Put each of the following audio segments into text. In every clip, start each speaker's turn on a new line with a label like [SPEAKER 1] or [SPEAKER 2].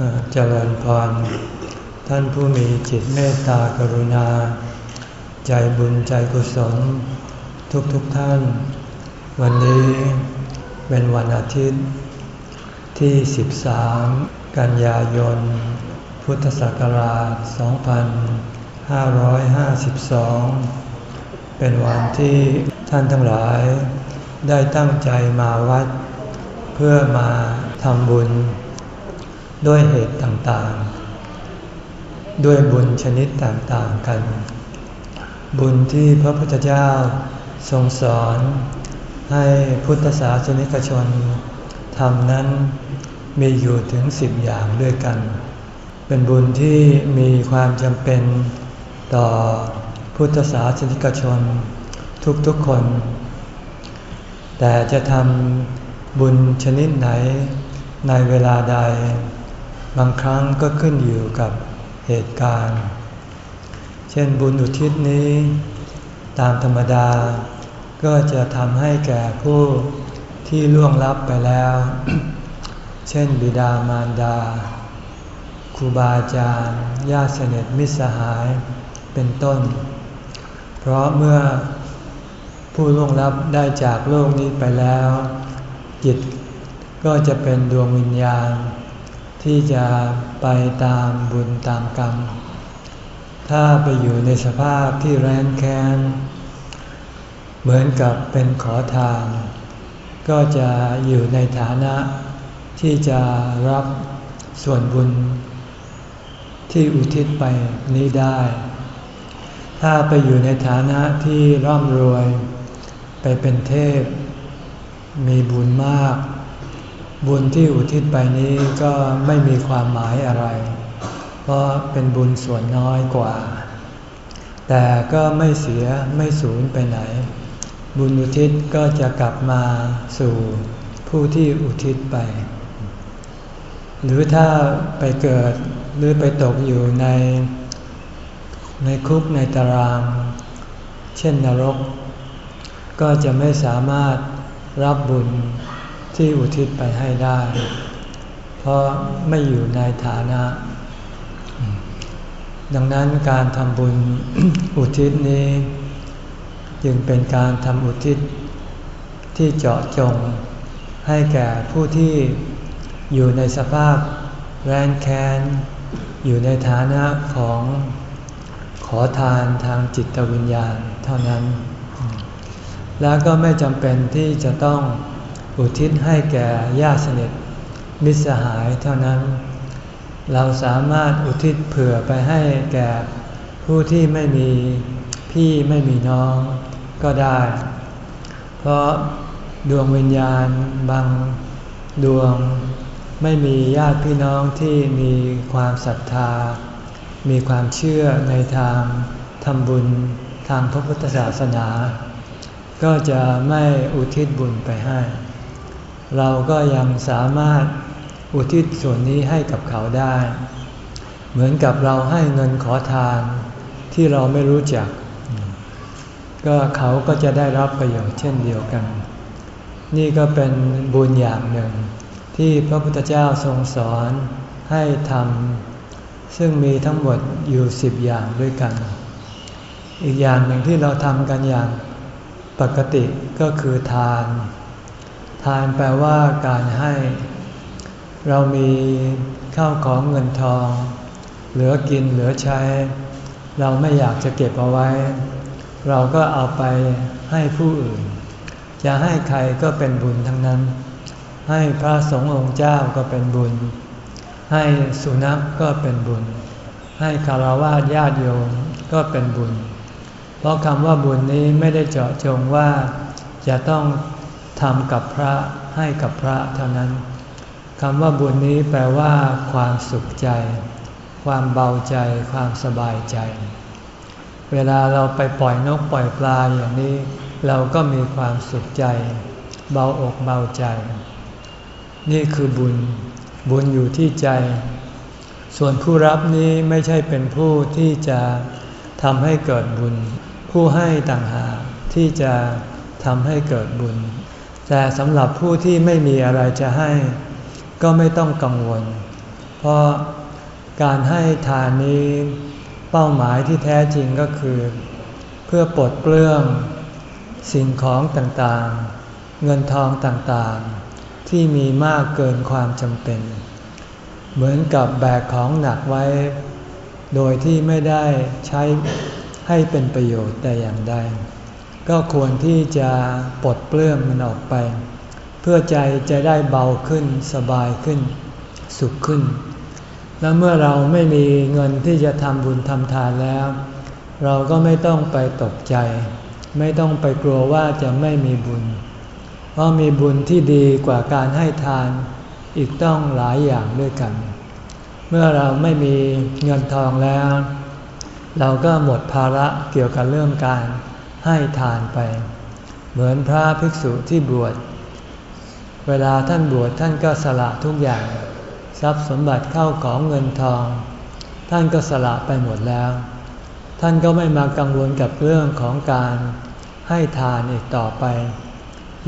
[SPEAKER 1] เอ่อเจริญพร ท่านผู้มีจิตเมตตากรุณา ใจบุญใจกุศล ทุกทุกๆท่าน วันนี้เป็นวันอาทิตย์ ที่ 13 กันยายน พุทธศักราช 2552 เป็นวันที่ท่านทั้งหลายได้ตั้งใจมาวัด เพื่อมาทำบุญ ด้วยเหตุต่างๆ ด้วยบุญชนิดต่างๆกัน บุญที่พระพุทธเจ้าทรงสอนให้พุทธศาสนิกชนทำนั้นมีอยู่ถึงสิบอย่างด้วยกัน เป็นบุญที่มีความจำเป็นต่อพุทธศาสนิกชนทุกๆคน แต่จะทำบุญชนิดไหนในเวลาใด บางครั้งก็ขึ้นอยู่กับเหตุการณ์ เช่นบุญอุทิศนี้ ตามธรรมดา ก็จะทำให้แก่ผู้ที่ล่วงลับไปแล้ว เช่นบิดามารดาครูบาอาจารย์ญาติสนิทมิตรสหายเป็นต้น เพราะเมื่อผู้ล่วงลับได้จากโลกนี้ไปแล้ว จิตก็จะเป็นดวงวิญญาณ ที่จะไปตามบุญตามกรรม ถ้าไปอยู่ในสภาพที่แร้นแค้น เหมือนกับเป็นขอทาน ก็จะอยู่ในฐานะที่จะรับส่วนบุญ ที่อุทิศไปนี้ได้ ถ้าไปอยู่ในฐานะที่ร่ำรวย ไปเป็นเทพ มีบุญมาก บุญที่อุทิศไปนี้ก็ไม่มีความหมายอะไร เพราะเป็นบุญส่วนน้อยกว่า แต่ก็ไม่เสียไม่สูญไปไหน บุญอุทิศก็จะกลับมาสู่ผู้ที่อุทิศไป หรือถ้าไปเกิดหรือไปตกอยู่ใน ในคุกในตาราง เช่นนรก ก็จะไม่สามารถรับบุญ ที่อุทิศไปให้ได้ เพราะไม่อยู่ในฐานะ ดังนั้นการทำบุญอุทิศนี้ จึงเป็นการทำอุทิศที่เจาะจงให้แก่ผู้ที่อยู่ในสภาพแรนแค้นอยู่ในฐานะของขอทานทางจิตวิญญาณเท่านั้น แล้วก็ไม่จำเป็นที่จะต้อง อุทิศให้แก่ญาติสนิทมิตรสหายเท่านั้น เราสามารถอุทิศเผื่อไปให้แก่ผู้ที่ไม่มีพี่ไม่มีน้องก็ได้ เพราะดวงวิญญาณบางดวงไม่มีญาติพี่น้องที่มีความศรัทธา มีความเชื่อในทางทำบุญทางพระพุทธศาสนา ก็จะไม่อุทิศบุญไปให้ เราก็ยังสามารถอุทิศส่วนนี้ให้กับเขาได้ เหมือนกับเราให้เงินขอทานที่เราไม่รู้จัก ก็เขาก็จะได้รับประโยชน์เช่นเดียวกัน นี่ก็เป็นบุญอย่างหนึ่ง ที่พระพุทธเจ้าทรงสอนให้ทำซึ่งมีทั้งหมดอยู่สิบอย่างด้วยกัน อีกอย่างหนึ่งที่เราทำกันอย่างปกติก็คือทาน ทานแปลว่าการให้ เรามีข้าวของเงินทอง เหลือกินเหลือใช้ เราไม่อยากจะเก็บเอาไว้ เราก็เอาไปให้ผู้อื่น จะให้ใครก็เป็นบุญทั้งนั้น ให้พระสงฆ์องค์เจ้าก็เป็นบุญ ให้สุนัขกก็เป็นบุญ ให้คารวะญาติโยมก็เป็นบุญ เพราะคำว่าบุญนี้ไม่ได้เจาะจงว่าจะต้อง ทำกับพระให้กับพระเท่านั้นคำว่าบุญนี้แปลว่า ความสุขใจ ความเบาใจ ความสบายใจ เวลาเราไปปล่อยนกปล่อยปลาอย่างนี้ เราก็มีความสุขใจ เบาอกเบาใจ นี่คือบุญ บุญอยู่ที่ใจ ส่วนผู้รับนี้ไม่ใช่เป็นผู้ที่จะทำให้เกิดบุญ ผู้ให้ต่างหากที่จะทำให้เกิดบุญ แต่สำหรับผู้ที่ไม่มีอะไรจะให้ ก็ไม่ต้องกังวล เพราะการให้ทานนี้เป้าหมายที่แท้จริงก็คือ เพื่อปลดเปลื้องสิ่งของต่างๆ เงินทองต่างๆ ที่มีมากเกินความจำเป็น เหมือนกับแบกของหนักไว้ โดยที่ไม่ได้ใช้ให้เป็นประโยชน์แต่อย่างใด ก็ควรที่จะปลดเปลื้องมันออกไป เพื่อใจจะได้เบาขึ้นสบายขึ้น สุขขึ้น และเมื่อเราไม่มีเงินที่จะทำบุญทำทานแล้ว เราก็ไม่ต้องไปตกใจ ไม่ต้องไปกลัวว่าจะไม่มีบุญ เพราะมีบุญที่ดีกว่าการให้ทานอีกต้องหลายอย่างด้วยกัน เมื่อเราไม่มีเงินทองแล้ว เราก็หมดภาระเกี่ยวกับเรื่องการ ให้ทานไป เหมือนพระภิกษุที่บวช เวลาท่านบวชท่านก็สละทุกอย่าง ทรัพย์สมบัติเข้าของเงินทอง ท่านก็สละไปหมดแล้ว ท่านก็ไม่มากังวลกับเรื่องของการให้ทานอีกต่อไป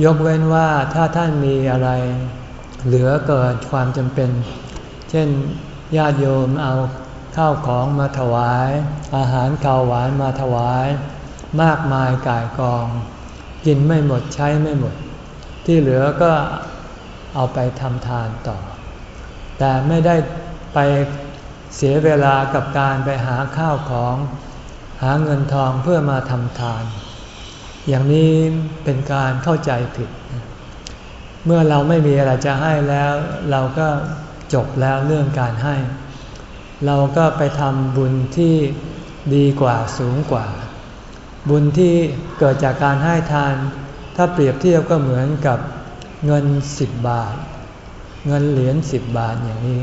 [SPEAKER 1] ยกเว้นว่าถ้าท่านมีอะไร เหลือเกิดความจำเป็น เช่นญาติโยมเอาข้าวของมาถวาย อาหารข้าวหวานมาถวาย มากมายก่ายกอง กินไม่หมดใช้ไม่หมด ที่เหลือก็เอาไปทำทานต่อ แต่ไม่ได้ไปเสียเวลากับการไปหาข้าวของ หาเงินทองเพื่อมาทำทาน อย่างนี้เป็นการเข้าใจผิด เมื่อเราไม่มีอะไรจะให้แล้ว เราก็จบแล้วเรื่องการให้ เราก็ไปทำบุญที่ดีกว่าสูงกว่า บุญที่เกิดจากการให้ทาน ถ้าเปรียบเทียบก็เหมือนกับเงินสิบบาท เงินเหรียญสิบบาทอย่างนี้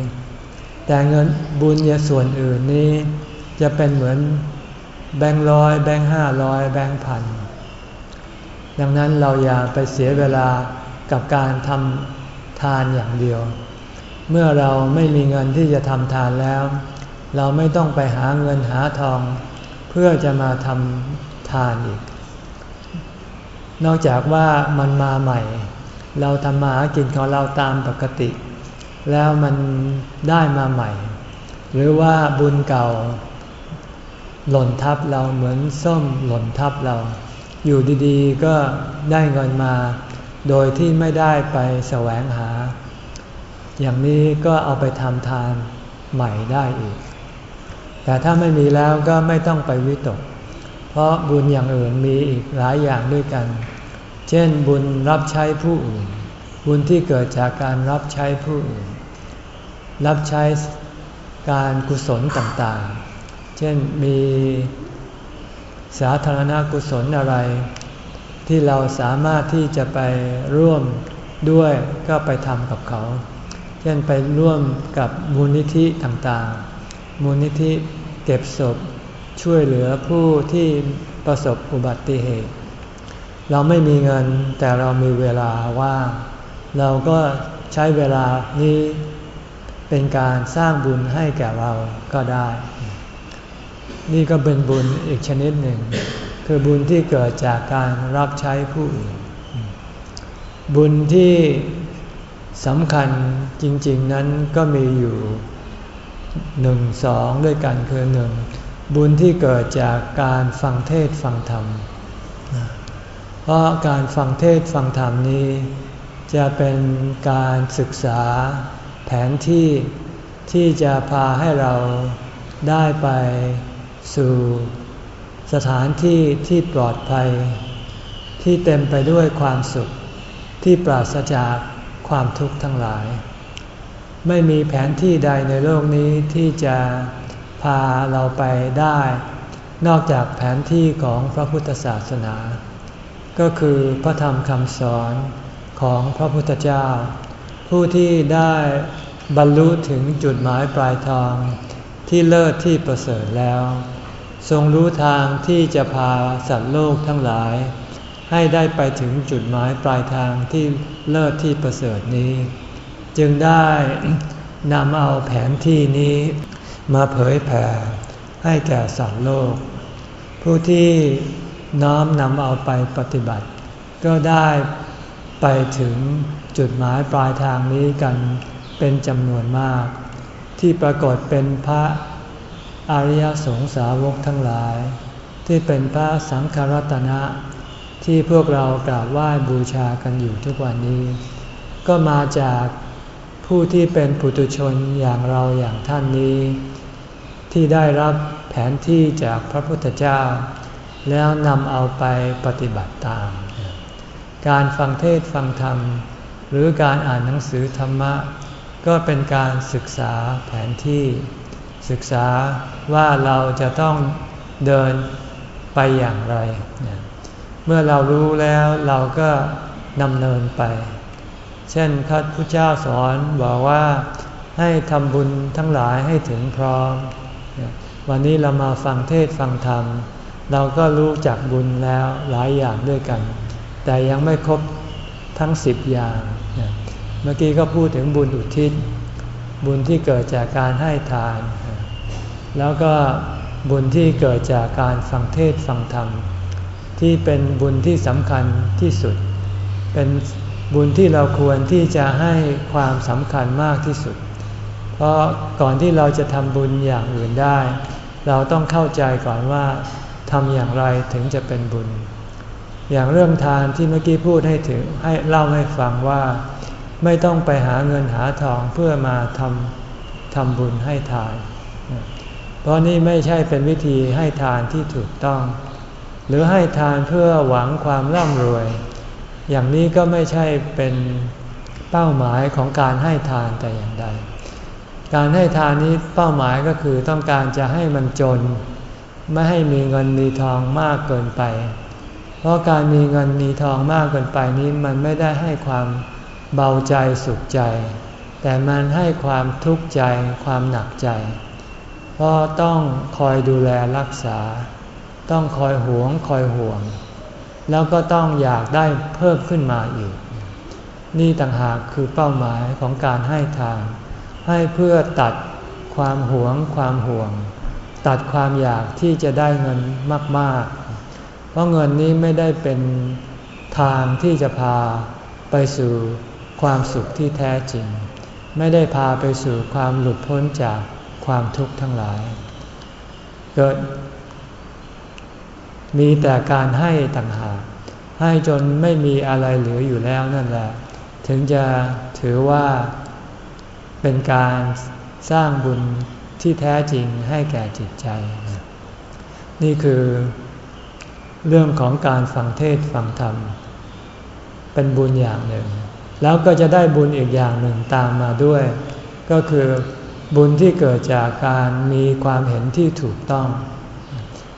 [SPEAKER 1] แต่เงินบุญยส่วนอื่นนี้ จะเป็นเหมือนแบงค์ร้อยแบงค์ห้าร้อยแบงค์พันดังนั้นเราอย่าไปเสียเวลากับการทำทานอย่างเดียว เมื่อเราไม่มีเงินที่จะทำทานแล้ว เราไม่ต้องไปหาเงินหาทอง เพื่อจะมาทำ ทานอีก นอกจากว่ามันมาใหม่ เราทำมาหากินของเราตามปกติ แล้วมันได้มาใหม่ หรือว่าบุญเก่า หล่นทับเราเหมือนส้มหล่นทับเรา อยู่ดีๆก็ได้เงินมา โดยที่ไม่ได้ไปแสวงหา อย่างนี้ก็เอาไปทำทานใหม่ได้อีก แต่ถ้าไม่มีแล้วก็ไม่ต้องไปวิตก ราะบุญอย่างอื่นมีอีกหลายอย่างด้วยกัน เช่นบุญรับใช้ผู้อื่น บุญที่เกิดจากการรับใช้ผู้อื่น รับใช้การกุศลต่างๆ เช่นมีสาธารณกุศลอะไร ที่เราสามารถที่จะไปร่วมด้วยก็ไปทำกับเขา เช่นไปร่วมกับมูลนิธิต่างๆ มูลนิธิเก็บศพ ช่วยเหลือผู้ที่ประสบอุบัติเหตุ เราไม่มีเงินแต่เรามีเวลาว่างเราก็ใช้เวลานี้เป็นการสร้างบุญให้แก่เราก็ได้ นี่ก็เป็นบุญอีกชนิดหนึ่ง คือบุญที่เกิดจากการรับใช้ผู้อื่น บุญที่สำคัญจริง ๆ นั้นก็มีอยู่หนึ่งสองด้วยกันคือหนึ่ง บุญที่เกิดจากการฟังเทศฟังธรรม เพราะการฟังเทศฟังธรรมนี้ จะเป็นการศึกษาแผนที่ที่จะพาให้เราได้ไปสู่สถานที่ที่ปลอดภัย ที่เต็มไปด้วยความสุขที่ปราศจากความทุกข์ทั้งหลาย ไม่มีแผนที่ใดในโลกนี้ที่จะ พาเราไปได้ นอกจากแผนที่ของพระพุทธศาสนา ก็คือพระธรรมคำสอนของพระพุทธเจ้า ผู้ที่ได้บรรลุถึงจุดหมายปลายทางที่เลิศที่ประเสริฐแล้ว ทรงรู้ทางที่จะพาสัตว์โลกทั้งหลาย ให้ได้ไปถึงจุดหมายปลายทางที่เลิศที่ประเสริฐนี้ จึงได้นำเอาแผนที่นี้ มาเผยแผ่ให้แก่สัตว์โลก ผู้ที่น้อมนำเอาไปปฏิบัติ ก็ได้ไปถึงจุดหมายปลายทางนี้กันเป็นจำนวนมาก ที่ปรากฏเป็นพระอริยสงสาวกทั้งหลาย ที่เป็นพระสังฆรัตนะ ที่พวกเรากราบไหว้บูชากันอยู่ทุกวันนี้ ก็มาจากผู้ที่เป็นปุถุชนอย่างเราอย่างท่านนี้ ที่ได้รับแผนที่จากพระพุทธเจ้า แล้วนำเอาไปปฏิบัติตาม การฟังเทศฟังธรรม หรือการอ่านหนังสือธรรมะ ก็เป็นการศึกษาแผนที่ ศึกษาว่าเราจะต้องเดินไปอย่างไร เมื่อเรารู้แล้วเราก็ดำเนินไป เช่นพระพุทธเจ้าสอนบอกว่าให้ทำบุญทั้งหลายให้ถึงพร้อม วันนี้เรามาฟังเทศฟังธรรม เราก็รู้จักบุญแล้วหลายอย่างด้วยกัน แต่ยังไม่ครบทั้งสิบอย่าง เมื่อกี้ก็พูดถึงบุญอุทิศ บุญที่เกิดจากการให้ทาน แล้วก็บุญที่เกิดจากการฟังเทศฟังธรรม ที่เป็นบุญที่สำคัญที่สุด เป็นบุญที่เราควรที่จะให้ความสำคัญมากที่สุด เพราะก่อนที่เราจะทำบุญอย่างอื่นได้ เราต้องเข้าใจก่อนว่าทำอย่างไรถึงจะเป็นบุญ อย่างเรื่องทานที่เมื่อกี้พูดให้ถึงให้เล่าให้ฟังว่า ไม่ต้องไปหาเงินหาทองเพื่อมาทำทำบุญให้ทาน เพราะนี่ไม่ใช่เป็นวิธีให้ทานที่ถูกต้อง หรือให้ทานเพื่อหวังความร่ำรวย อย่างนี้ก็ไม่ใช่เป็นเป้าหมายของการให้ทานแต่อย่างใด การให้ทานนี้เป้าหมายก็คือต้องการจะให้มันจน ไม่ให้มีเงินมีทองมากเกินไป เพราะการมีเงินมีทองมากเกินไปนี้มันไม่ได้ให้ความเบาใจสุขใจ แต่มันให้ความทุกข์ใจความหนักใจ เพราะต้องคอยดูแลรักษา ต้องคอยหวงคอยห่วง แล้วก็ต้องอยากได้เพิ่มขึ้นมาอีก นี่ต่างหากคือเป้าหมายของการให้ทาน ให้เพื่อตัดความหวงความห่วง ตัดความอยากที่จะได้เงินมาก ๆ เพราะเงินนี้ไม่ได้เป็นทางที่จะพาไปสู่ความสุขที่แท้จริง ไม่ได้พาไปสู่ความหลุดพ้นจากความทุกข์ทั้งหลาย เกิด มีแต่การให้ต่างหากให้จนไม่มีอะไรเหลืออยู่แล้วนั่นแหละ ถึงจะถือว่า เป็นการสร้างบุญที่แท้จริงให้แก่จิตใจ นี่คือเรื่องของการฟังเทศฟังธรรม เป็นบุญอย่างหนึ่ง แล้วก็จะได้บุญอีกอย่างหนึ่งตามมาด้วย ก็คือบุญที่เกิดจากการมีความเห็นที่ถูกต้อง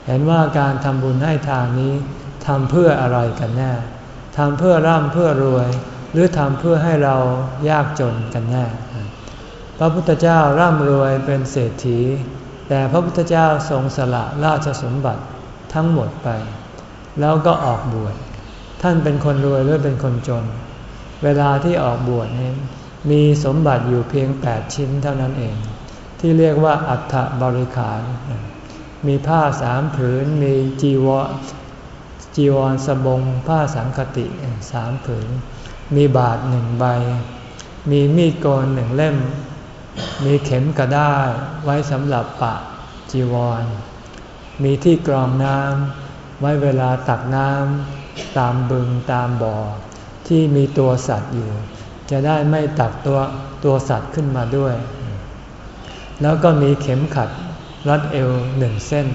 [SPEAKER 1] เห็นว่าการทำบุญให้ทานนี้ทำเพื่ออะไรกันแน่ทำเพื่อร่ำเพื่อรวย หรือทำเพื่อให้เรายากจนกันแน่ พระพุทธเจ้าร่ำรวยเป็นเศรษฐี แต่พระพุทธเจ้าทรงสละราชสมบัติทั้งหมดไป แล้วก็ออกบวช ท่านเป็นคนรวยหรือเป็นคนจน เวลาที่ออกบวชนี้มีสมบัติอยู่เพียงแปดชิ้นเท่านั้นเอง ที่เรียกว่าอัฐบริขาร มีผ้าสามผืน มีจีวรจีวรสบง ผ้าสังคติสามผืน มีบาทหนึ่งใบ มีมีดโกนหนึ่งเล่ม มีเข็มกระด้าไว้สำหรับปะจีวร มีที่กรองน้ำไว้เวลาตักน้ำตามบึงตามบ่อ ที่มีตัวสัตว์อยู่ จะได้ไม่ตักตัวตัวสัตว์ขึ้นมาด้วย แล้วก็มีเข็มขัดรัดเอวหนึ่งเส้น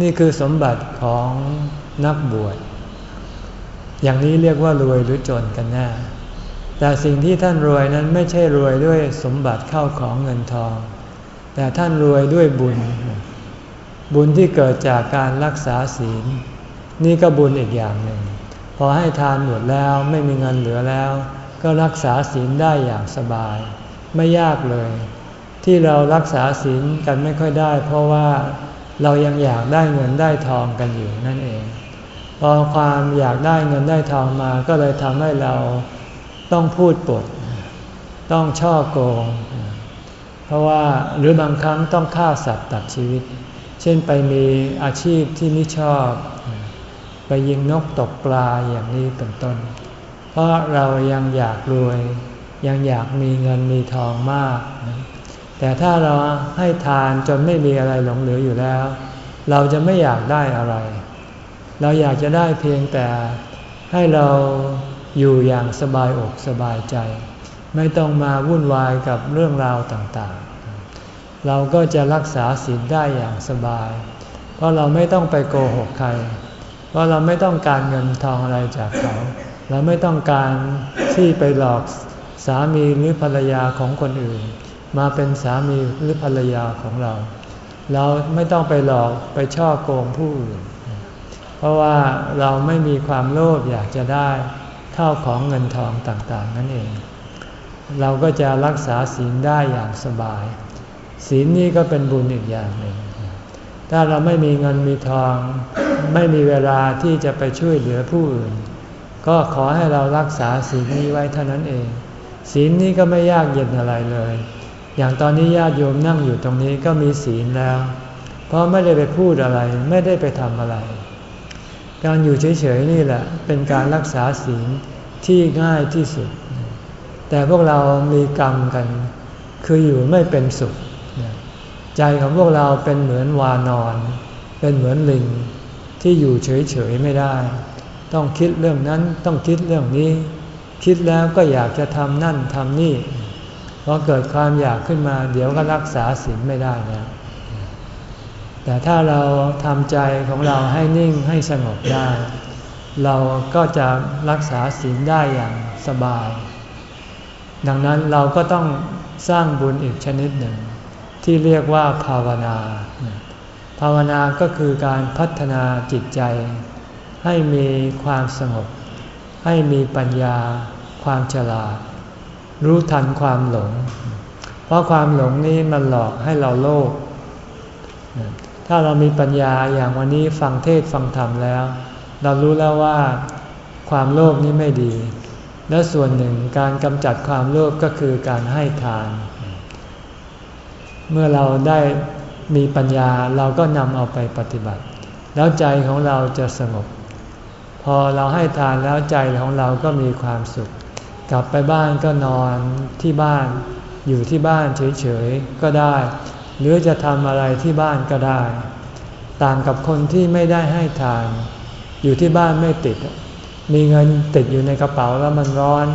[SPEAKER 1] นี่คือสมบัติของนักบวชอย่างนี้เรียกว่ารวยหรือจนกันแน่ แต่สิ่งที่ท่านรวยนั้นไม่ใช่รวยด้วยสมบัติเข้าของเงินทอง แต่ท่านรวยด้วยบุญ บุญที่เกิดจากการรักษาศีล นี่ก็บุญอีกอย่างหนึ่ง พอให้ทานหมดแล้วไม่มีเงินเหลือแล้ว ก็รักษาศีลได้อย่างสบาย ไม่ยากเลย ที่เรารักษาศีลกันไม่ค่อยได้ เพราะว่าเรายังอยากได้เงินได้ทองกันอยู่นั่นเอง พอความอยากได้เงินได้ทองมาก็เลยทำให้เรา ต้องพูดปด ต้องช่อโกง เพราะว่าหรือบางครั้งต้องฆ่าสัตว์ตัดชีวิต เช่นไปมีอาชีพที่ไม่ชอบ ไปยิงนกตกปลาอย่างนี้เป็นต้น เพราะเรายังอยากรวย ยังอยากมีเงินมีทองมาก แต่ถ้าเราให้ทานจนไม่มีอะไรหลงเหลืออยู่แล้ว เราจะไม่อยากได้อะไร เราอยากจะได้เพียงแต่ให้เรา อยู่อย่างสบายอกสบายใจ ไม่ต้องมาวุ่นวายกับเรื่องราวต่างๆ เราก็จะรักษาศีลได้อย่างสบาย เพราะเราไม่ต้องไปโกหกใคร เพราะเราไม่ต้องการเงินทองอะไรจากเขา เราไม่ต้องการที่ไปหลอกสามีหรือภรรยาของคนอื่น มาเป็นสามีหรือภรรยาของเรา เราไม่ต้องไปหลอกไปช่อโกงผู้อื่น เพราะว่าเราไม่มีความโลภอยากจะได้ ข้าวของเงินทองต่างๆ นั่นเอง เราก็จะรักษาศีลได้อย่างสบาย ศีลนี่ก็เป็นบุญอีกอย่างหนึ่ง ถ้าเราไม่มีเงินมีทอง ไม่มีเวลาที่จะไปช่วยเหลือผู้อื่น ก็ขอให้เรารักษาศีลนี้ไว้เท่านั้นเอง ศีลนี้ก็ไม่ยากเย็นอะไรเลย อย่างตอนนี้ญาติโยมนั่งอยู่ตรงนี้ก็มีศีลแล้ว เพราะไม่ได้ไปพูดอะไร ไม่ได้ไปทำอะไร การอยู่เฉยๆนี่แหละเป็นการรักษาศีลที่ง่ายที่สุด แต่พวกเรามีกรรมกัน คืออยู่ไม่เป็นสุข ใจของพวกเราเป็นเหมือนวานอน เป็นเหมือนลิงที่อยู่เฉยๆไม่ได้ ต้องคิดเรื่องนั้นต้องคิดเรื่องนี้ คิดแล้วก็อยากจะทำนั่นทำนี่พอเกิดความอยากขึ้นมา เดี๋ยวก็รักษาศีลไม่ได้นะ แต่ถ้าเราทำใจของเราให้นิ่งให้สงบได้ เราก็จะรักษาศีลได้อย่างสบาย ดังนั้นเราก็ต้องสร้างบุญอีกชนิดหนึ่ง ที่เรียกว่าภาวนา ภาวนาก็คือการพัฒนาจิตใจ ให้มีความสงบ ให้มีปัญญา ความฉลาด รู้ทันความหลง เพราะความหลงนี้มันหลอกให้เราโลภ ถ้าเรามีปัญญาอย่างวันนี้ฟังเทศฟังธรรมแล้ว เรารู้แล้วว่าความโลภนี้ไม่ดี และส่วนหนึ่งการกำจัดความโลภก็คือการให้ทาน เมื่อเราได้มีปัญญาเราก็นำเอาไปปฏิบัติ แล้วใจของเราจะสงบ พอเราให้ทานแล้วใจของเราก็มีความสุข กลับไปบ้านก็นอนที่บ้าน อยู่ที่บ้านเฉยๆก็ได้ หรือจะทำอะไรที่บ้านก็ได้ ต่างกับคนที่ไม่ได้ให้ทาน อยู่ที่บ้านไม่ติด มีเงินติดอยู่ในกระเป๋าแล้วมันร้อน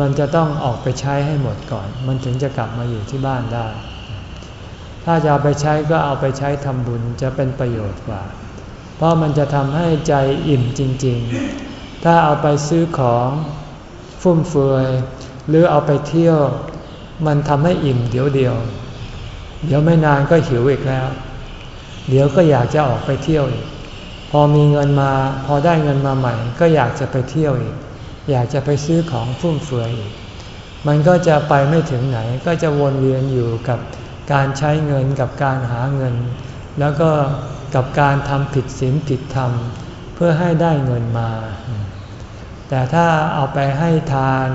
[SPEAKER 1] มันจะต้องออกไปใช้ให้หมดก่อน มันถึงจะกลับมาอยู่ที่บ้านได้ ถ้าจะเอาไปใช้ก็เอาไปใช้ทำบุญจะเป็นประโยชน์กว่า เพราะมันจะทำให้ใจอิ่มจริง ๆ ถ้าเอาไปซื้อของฟุ่มเฟือยหรือเอาไปเที่ยว มันทำให้อิ่มเดียวเดียว เดี๋ยวไม่นานก็หิวอีกแล้ว เดี๋ยวก็อยากจะออกไปเที่ยวอีก พอมีเงินมา พอได้เงินมาใหม่ ก็อยากจะไปเที่ยวอีก อยากจะไปซื้อของฟุ่มเฟือยอีก มันก็จะไปไม่ถึงไหน ก็จะวนเวียนอยู่กับการใช้เงินกับการหาเงิน แล้วก็กับการทำผิดศีลผิดธรรม เพื่อให้ได้เงินมา แต่ถ้าเอาไปให้ทาน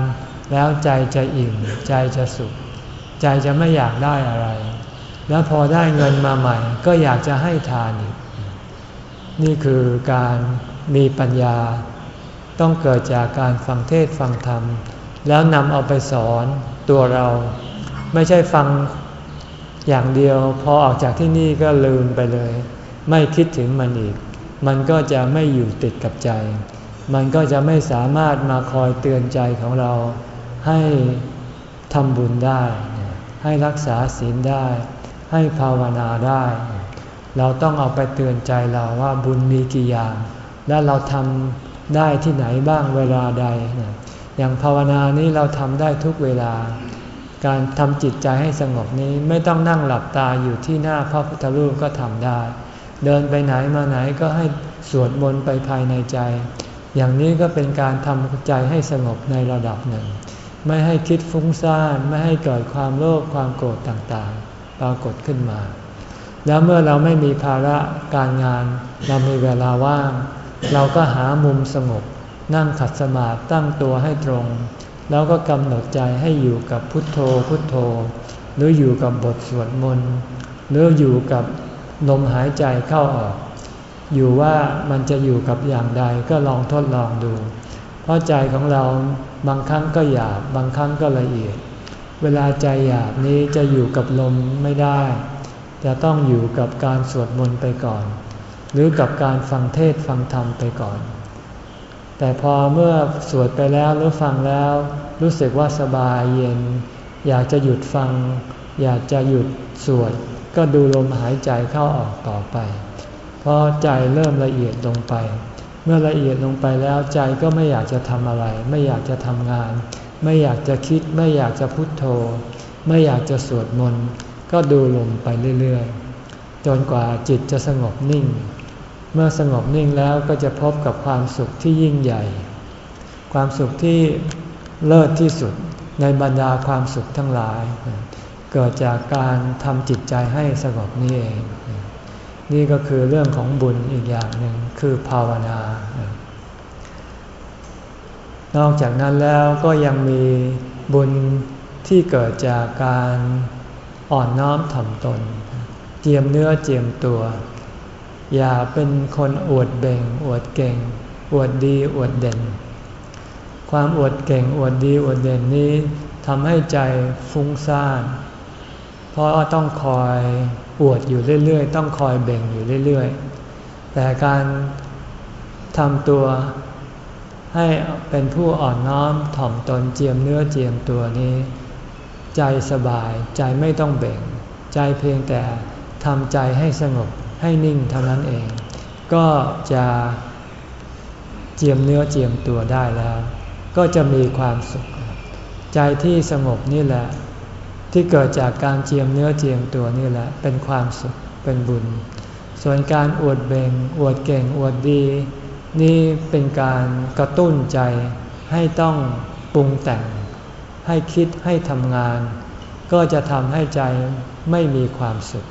[SPEAKER 1] แล้วใจจะอิ่ม ใจจะสุข ใจจะไม่อยากได้อะไร แล้วพอได้เงินมาใหม่ ก็อยากจะให้ทานอีก นี่คือการมีปัญญา ต้องเกิดจากการฟังเทศฟังธรรม แล้วนำเอาไปสอนตัวเรา ไม่ใช่ฟังอย่างเดียว พอออกจากที่นี่ก็ลืมไปเลย ไม่คิดถึงมันอีก มันก็จะไม่อยู่ติดกับใจ มันก็จะไม่สามารถมาคอยเตือนใจของเรา ให้ทำบุญได้ ให้รักษาศีลได้ ให้ภาวนาได้ เราต้องเอาไปเตือนใจเราว่าบุญมีกี่อย่าง และเราทำได้ที่ไหนบ้างเวลาใด อย่างภาวนานี้เราทำได้ทุกเวลา การทำจิตใจให้สงบนี้ไม่ต้องนั่งหลับตาอยู่ที่หน้าพระพุทธรูปก็ทำได้ เดินไปไหนมาไหนก็ให้สวดมนต์ไปภายในใจ อย่างนี้ก็เป็นการทำใจให้สงบในระดับหนึ่ง ไม่ให้คิดฟุ้งซ่าน ไม่ให้เกิดความโลภความโกรธต่างๆ ปรากฏขึ้นมา แล้วเมื่อเราไม่มีภาระการงาน เรามีเวลาว่าง เราก็หามุมสงบนั่งขัดสมาธิตั้งตัวให้ตรง แล้วก็กำหนดใจให้อยู่กับพุทโธพุทโธ หรืออยู่กับบทสวดมนต์หรืออยู่กับลมหายใจเข้าออก อยู่ว่ามันจะอยู่กับอย่างใดก็ลองทดลองดู เพราะใจของเราบางครั้งก็หยาบบางครั้งก็ละเอียด เวลาใจอยากนี้จะอยู่กับลมไม่ได้ จะต้องอยู่กับการสวดมนต์ไปก่อน หรือกับการฟังเทศฟังธรรมไปก่อน แต่พอเมื่อสวดไปแล้วหรือฟังแล้ว รู้สึกว่าสบายเย็น อยากจะหยุดฟัง อยากจะหยุดสวด ก็ดูลมหายใจเข้าออกต่อไป เพราะใจเริ่มละเอียดลงไป เมื่อละเอียดลงไปแล้วใจก็ไม่อยากจะทำอะไร ไม่อยากจะทำงาน ไม่อยากจะคิดไม่อยากจะพุโทโธ ไม่อยากจะสวดมนต์ก็ดูลมไปเรื่อยๆ จนกว่าจิตจะสงบนิ่ง เมื่อสงบนิ่งแล้วก็จะพบกับความสุขที่ยิ่งใหญ่ ความสุขที่เลิศที่สุดในบรรดาความสุขทั้งหลาย เกิดจากการทำจิตใจให้สงบนี่เอง นี่ก็คือเรื่องของบุญอีกอย่างหนึ่งคือภาวนา นอกจากนั้นแล้วก็ยังมีบุญที่เกิดจากการอ่อนน้อมถ่อมตน เจียมเนื้อเจียมตัว อย่าเป็นคนอวดเบ่ง อวดเก่ง อวดดีอวดเด่น ความอวดเก่งอวดดีอวดเด่นนี้ทำให้ใจฟุ้งซ่าน เพราะต้องคอยอวดอยู่เรื่อยๆ ต้องคอยเบ่งอยู่เรื่อยๆ แต่การทำตัว ให้เป็นผู้อ่อนน้อมถ่อมตนเจียมเนื้อเจียมตัวนี้ ใจสบายใจไม่ต้องเบ่ง ใจเพียงแต่ทำใจให้สงบให้นิ่งเท่านั้นเอง ก็จะเจียมเนื้อเจียมตัวได้แล้ว ก็จะมีความสุข ใจที่สงบนี่แหละ ที่เกิดจากการเจียมเนื้อเจียมตัวนี่แหละ เป็นความสุขเป็นบุญ ส่วนการอวดเบ่งอวดเก่งอวดดี นี่เป็นการกระตุ้นใจให้ต้องปรุงแต่ง ให้คิดให้ทำงาน ก็จะทำให้ใจไม่มีความสุข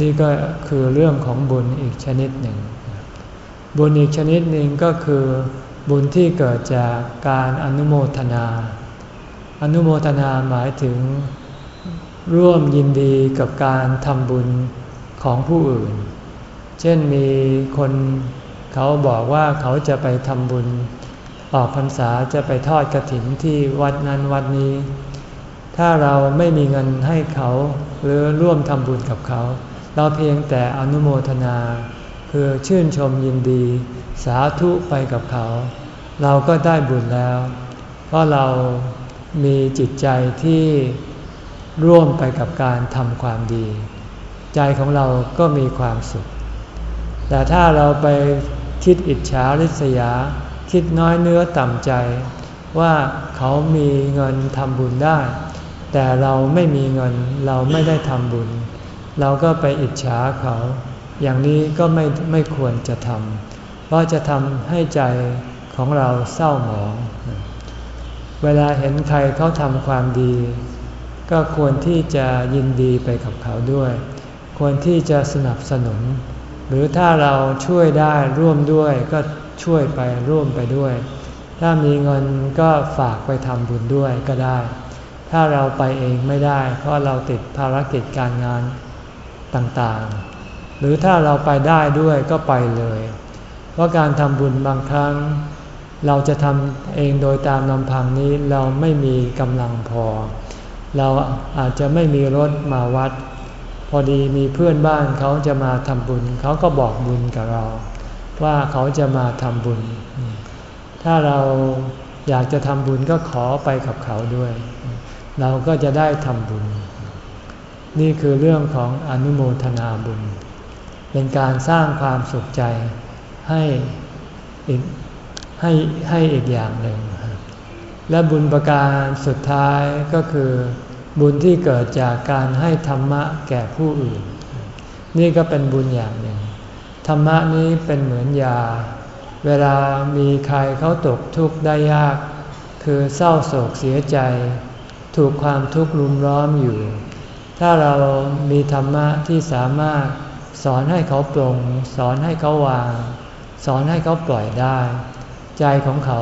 [SPEAKER 1] นี่ก็คือเรื่องของบุญอีกชนิดหนึ่ง บุญอีกชนิดหนึ่งก็คือ บุญที่เกิดจากการอนุโมทนา อนุโมทนาหมายถึงร่วมยินดีกับการทำบุญของผู้อื่น เช่นมีคน เขาบอกว่าเขาจะไปทำบุญ ออกพรรษาจะไปทอดกระถินที่วัดนั้นวัดนี้ ถ้าเราไม่มีเงินให้เขาหรือร่วมทำบุญกับเขา เราเพียงแต่อนุโมทนา คือชื่นชมยินดี สาธุไปกับเขา เราก็ได้บุญแล้ว เพราะเรามีจิตใจที่ร่วมไปกับการทำความดี ใจของเราก็มีความสุข แต่ถ้าเราไป คิดอิจฉาริษยา คิดน้อยเนื้อต่ำใจ ว่าเขามีเงินทำบุญได้ แต่เราไม่มีเงินเราไม่ได้ทำบุญ เราก็ไปอิจฉาเขา อย่างนี้ก็ไม่ไม่ควรจะทำเพราะจะทำให้ใจของเราเศร้าหมอง เวลาเห็นใครเขาทำความดี ก็ควรที่จะยินดีไปกับเขาด้วย ควรที่จะสนับสนุน หรือถ้าเราช่วยได้ร่วมด้วยก็ช่วยไปร่วมไปด้วย ถ้ามีเงินก็ฝากไปทำบุญด้วยก็ได้ ถ้าเราไปเองไม่ได้ เพราะเราติดภารกิจการงานต่างๆ หรือถ้าเราไปได้ด้วยก็ไปเลย เพราะการทำบุญบางครั้ง เราจะทำเองโดยตามลำพังนี้เราไม่มีกำลังพอ เราอาจจะไม่มีรถมาวัด พอดีมีเพื่อนบ้านเขาจะมาทำบุญ เขาก็บอกบุญกับเรา ว่าเขาจะมาทำบุญ ถ้าเราอยากจะทำบุญก็ขอไปกับเขาด้วย เราก็จะได้ทำบุญ นี่คือเรื่องของอนุโมทนาบุญ เป็นการสร้างความสุขใจให้อีกให้ให้อีกอย่างหนึ่ง และบุญประการสุดท้ายก็คือ บุญที่เกิดจากการให้ธรรมะแก่ผู้อื่น นี่ก็เป็นบุญอย่างหนึ่ง ธรรมะนี้เป็นเหมือนยา เวลามีใครเขาตกทุกข์ได้ยาก คือเศร้าโศกเสียใจ ถูกความทุกข์รุมร้อมอยู่ ถ้าเรามีธรรมะที่สามารถสอนให้เขาปรงสอนให้เขาวาง สอนให้เขาปล่อยได้ ใจของเขา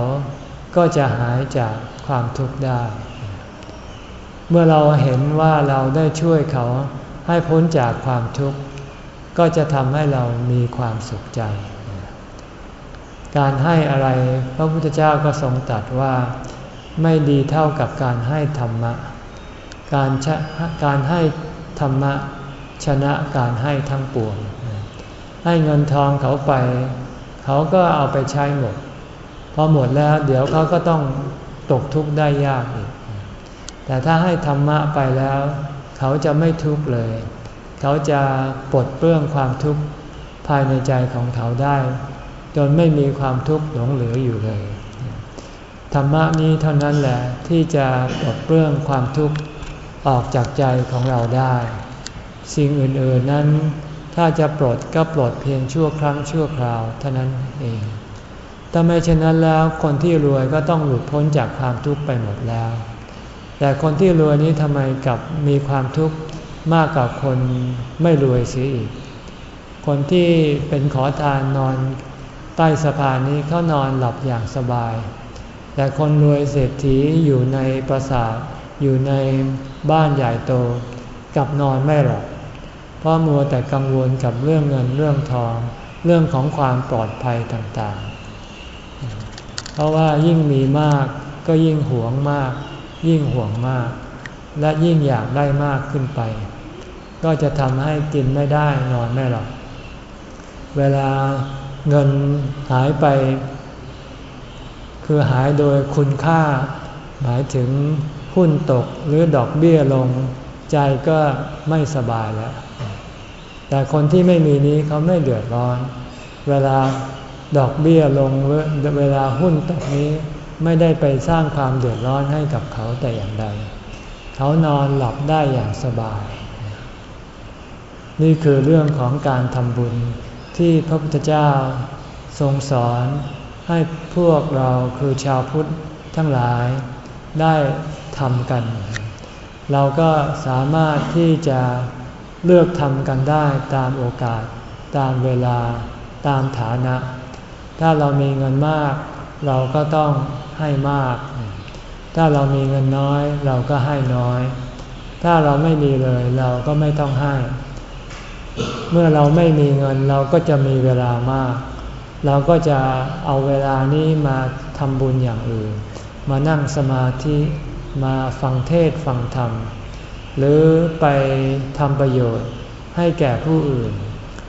[SPEAKER 1] ก็จะหายจากความทุกข์ได้ เมื่อเราเห็นว่าเราได้ช่วยเขาให้พ้นจากความทุกข์ ก็จะทำให้เรามีความสุขใจ การให้อะไรพระพุทธเจ้าก็ทรงตรัสว่าไม่ดีเท่ากับการให้ธรรมะ การการให้ธรรมะชนะการให้ทั้งปวง ให้เงินทองเขาไป เขาก็เอาไปใช้หมด พอหมดแล้วเดี๋ยวเขาก็ต้องตกทุกข์ได้ยากอีก แต่ถ้าให้ธรรมะไปแล้ว เขาจะไม่ทุกข์เลย เขาจะปลดเปลื้องความทุกข์ภายในใจของเขาได้ จนไม่มีความทุกข์หลงเหลืออยู่เลย ธรรมะนี้เท่านั้นแหละที่จะปลดเปลื้องความทุกข์ออกจากใจของเราได้ สิ่งอื่นๆนั้นถ้าจะปลดก็ปลดเพียงชั่วครั้งชั่วคราวเท่านั้นเอง ถ้าไม่เช่นนั้นแล้วคนที่รวยก็ต้องหลุดพ้นจากความทุกข์ไปหมดแล้ว แต่คนที่รวยนี้ทำไมกับมีความทุกข์มากกว่าคนไม่รวยเสียอีก คนที่เป็นขอทานนอนใต้สะพานนี้เขานอนหลับอย่างสบาย แต่คนรวยเศรษฐีอยู่ในปราสาทอยู่ในบ้านใหญ่โตกับนอนไม่หลับ เพราะมัวแต่กังวลกับเรื่องเงินเรื่องทอง เรื่องของความปลอดภัยต่างๆ เพราะว่ายิ่งมีมากก็ยิ่งหวงมาก ยิ่งห่วงมาก และยิ่งอยากได้มากขึ้นไป ก็จะทำให้กินไม่ได้นอนไม่หลับเวลาเงินหายไป คือหายโดยคุณค่า หมายถึงหุ้นตกหรือดอกเบี้ยลง ใจก็ไม่สบายแล้ว แต่คนที่ไม่มีนี้เขาไม่เดือดร้อน เวลาดอกเบี้ยลงเวลาหุ้นตกนี้ ไม่ได้ไปสร้างความเดือดร้อนให้กับเขาแต่อย่างใด เขานอนหลับได้อย่างสบาย นี่คือเรื่องของการทำบุญที่พระพุทธเจ้าทรงสอนให้พวกเราคือชาวพุทธทั้งหลายได้ทำกัน เราก็สามารถที่จะเลือกทำกันได้ตามโอกาส ตามเวลาตามฐานะ ถ้าเรามีเงินมาก เราก็ต้อง ให้มาก ถ้าเรามีเงินน้อยเราก็ให้น้อย ถ้าเราไม่มีเลยเราก็ไม่ต้องให้ เมื่อเราไม่มีเงินเราก็จะมีเวลามาก เราก็จะเอาเวลานี้มาทำบุญอย่างอื่น มานั่งสมาธิมาฟังเทศฟังธรรม หรือไปทำประโยชน์ให้แก่ผู้อื่น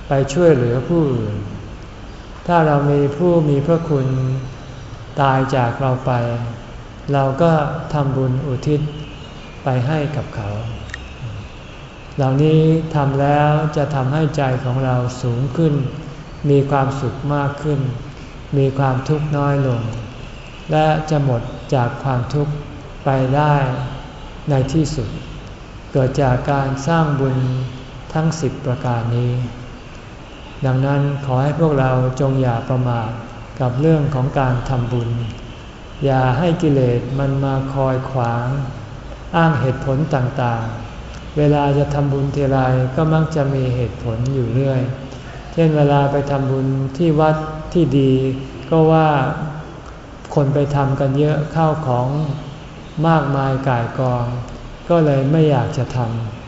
[SPEAKER 1] ไปช่วยเหลือผู้อื่น ถ้าเรามีผู้มีพระคุณ ตายจากเราไป เราก็ทำบุญอุทิศไปให้กับเขา เหล่านี้ทำแล้วจะทำให้ใจของเราสูงขึ้น มีความสุขมากขึ้น มีความทุกข์น้อยลง และจะหมดจากความทุกข์ไปได้ในที่สุด เกิดจากการสร้างบุญทั้งสิบประการนี้ ดังนั้นขอให้พวกเราจงอย่าประมาท กับเรื่องของการทำบุญ อย่าให้กิเลสมันมาคอยขวาง อ้างเหตุผลต่างๆ เวลาจะทำบุญทีไรก็มักจะมีเหตุผลอยู่เรื่อย เช่นเวลาไปทำบุญที่วัดที่ดีก็ว่าคนไปทำกันเยอะข้าวของมากมายกายกอง ก็เลยไม่อยากจะท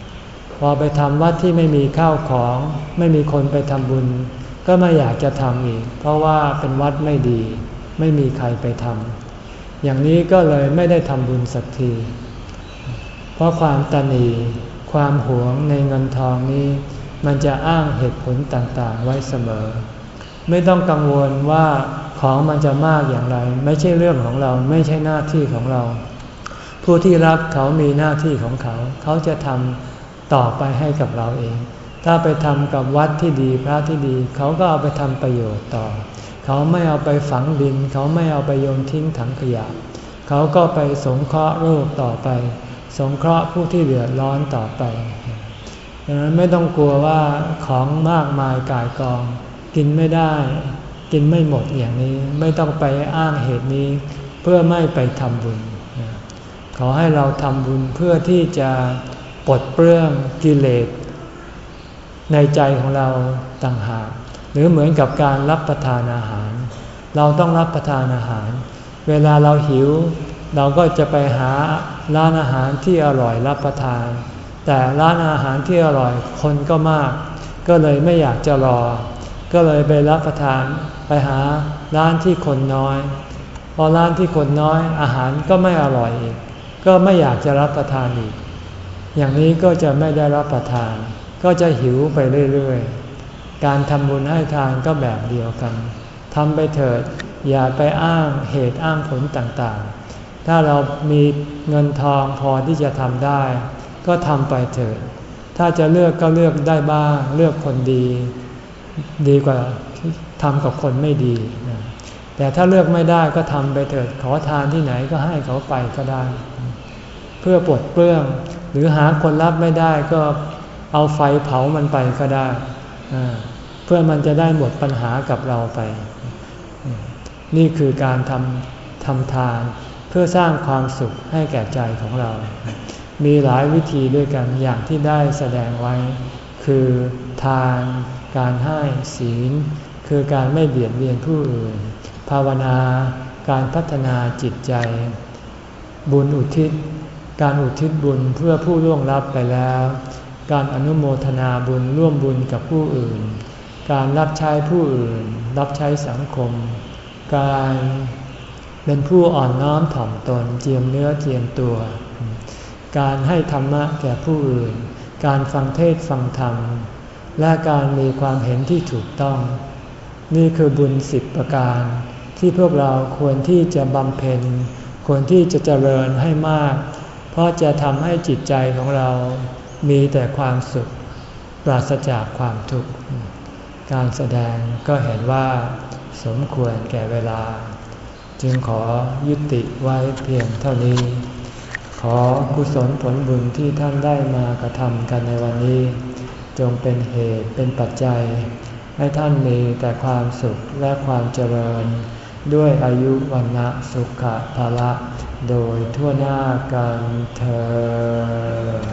[SPEAKER 1] ำพอไปทำวัดที่ไม่มีข้าวของ ไม่มีคนไปทำบุญ ก็ไม่อยากจะทำอีก เพราะว่าเป็นวัดไม่ดี ไม่มีใครไปทำอย่างนี้ก็เลยไม่ได้ทำบุญสักที เพราะความตนีความหวงในเงินทองนี้ มันจะอ้างเหตุผลต่างๆ ไว้เสมอ ไม่ต้องกังวลว่าของมันจะมากอย่างไร ไม่ใช่เรื่องของเราไม่ใช่หน้าที่ของเรา ผู้ที่รับเขามีหน้าที่ของเขา เขาจะทำต่อไปให้กับเราเอง ถ้าไปทำกับวัดที่ดีพระที่ดี เขาก็เอาไปทำประโยชน์ต่อ เขาไม่เอาไปฝังดิน เขาไม่เอาไปโยนทิ้งถังขยะ เขาก็ไปสงเคราะห์โลกต่อไป สงเคราะห์ผู้ที่เดือดร้อนต่อไปดังนั้นไม่ต้องกลัวว่าของมากมายกายกอง กินไม่ได้ กินไม่หมดอย่างนี้ ไม่ต้องไปอ้างเหตุนี้ เพื่อไม่ไปทำบุญ ขอให้เราทำบุญเพื่อที่จะปลดเปลื้องกิเลส ในใจของเราต่างหาก หรือเหมือนกับการรับประทานอาหาร เราต้องรับประทานอาหาร เวลาเราหิว เราก็จะไปหาร้านอาหารที่อร่อยรับประทาน แต่ร้านอาหารที่อร่อยคนก็มาก ก็เลยไม่อยากจะรอ ก็เลยไปรับประทานไปหาร้านที่คนน้อย พอร้านที่คนน้อยอาหารก็ไม่อร่อยอีก ก็ไม่อยากจะรับประทานอีก อย่างนี้ก็จะไม่ได้รับประทาน ก็จะหิวไปเรื่อยๆ การทำบุญให้ทานก็แบบเดียวกันทำไปเถิดอย่าไปอ้างเหตุอ้างผลต่างๆ ถ้าเรามีเงินทองพอที่จะทำได้ ก็ทำไปเถิด ถ้าจะเลือกก็เลือกได้บ้าง เลือกคนดี ดีกว่าทำกับคนไม่ดีแต่ถ้าเลือกไม่ได้ก็ทำไปเถิดขอทานที่ไหนก็ให้เขาไปก็ได้ เพื่อปลดเปลื้อง หรือหาคนรับไม่ได้ก็ เอาไฟเผามันไปก็ได้ เพื่อมันจะได้หมดปัญหากับเราไป นี่คือการทำทำทานเพื่อสร้างความสุขให้แก่ใจของเรา มีหลายวิธีด้วยกันอย่างที่ได้แสดงไว้ คือทานการให้ศีล คือการไม่เบียดเบียนผู้อื่น ภาวนาการพัฒนาจิตใจ บุญอุทิศ การอุทิศบุญเพื่อผู้ล่วงลับไปแล้ว การอนุโมทนาบุญร่วมบุญกับผู้อื่น การรับใช้ผู้อื่น รับใช้สังคม การเป็นผู้อ่อนน้อมถ่อมตนเจียมเนื้อเจียมตัว การให้ธรรมะแก่ผู้อื่น การฟังเทศฟังธรรม และการมีความเห็นที่ถูกต้อง นี่คือบุญสิบประการ ที่พวกเราควรที่จะบำเพ็ญ ควรที่จะเจริญให้มาก เพราะจะทำให้จิตใจของเรา มีแต่ความสุข ปราศจากความทุกข์ การแสดงก็เห็นว่า สมควรแก่เวลา จึงขอยุติไว้เพียงเท่านี้ ขอกุศลผลบุญที่ท่านได้มากระทำกันในวันนี้ จงเป็นเหตุเป็นปัจจัย ให้ท่านมีแต่ความสุขและความเจริญ ด้วยอายุวันะสุขภาละโดยทั่วหน้ากันเธอ